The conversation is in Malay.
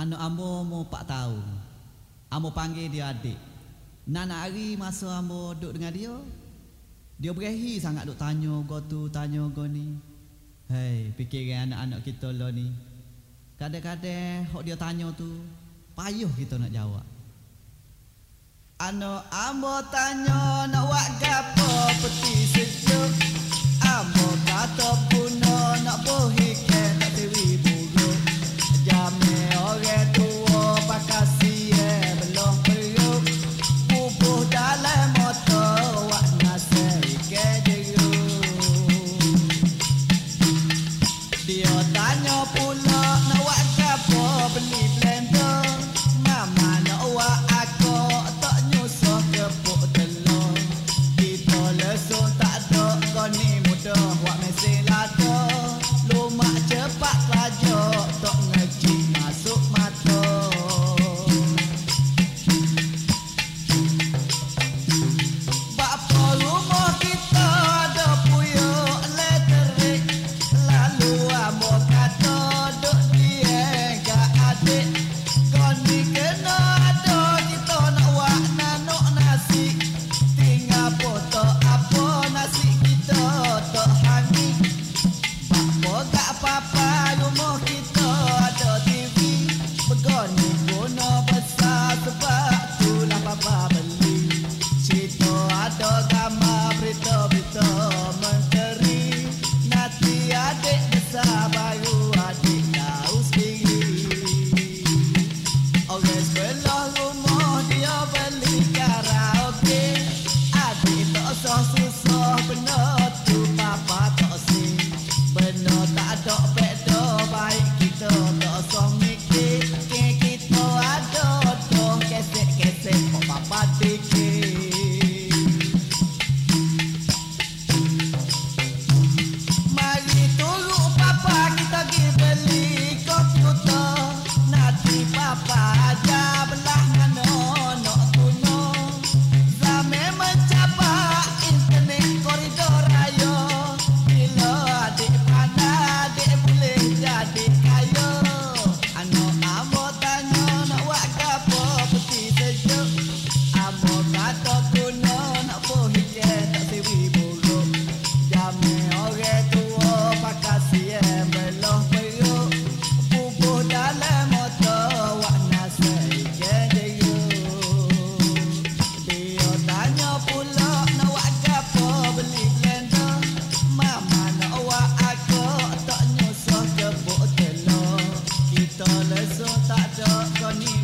Anu ambo mo pak tahu. Ambo panggil dia adik. Nana hari masa ambo duduk dengan dia, dia berehi sangat duk tanya go tu, tanya go ni. Hei, fikirkan anak-anak kita lo ni. Kadang-kadang hok dia tanya tu, payuh kita nak jawab. Anu ambo tanya nak wak follow You.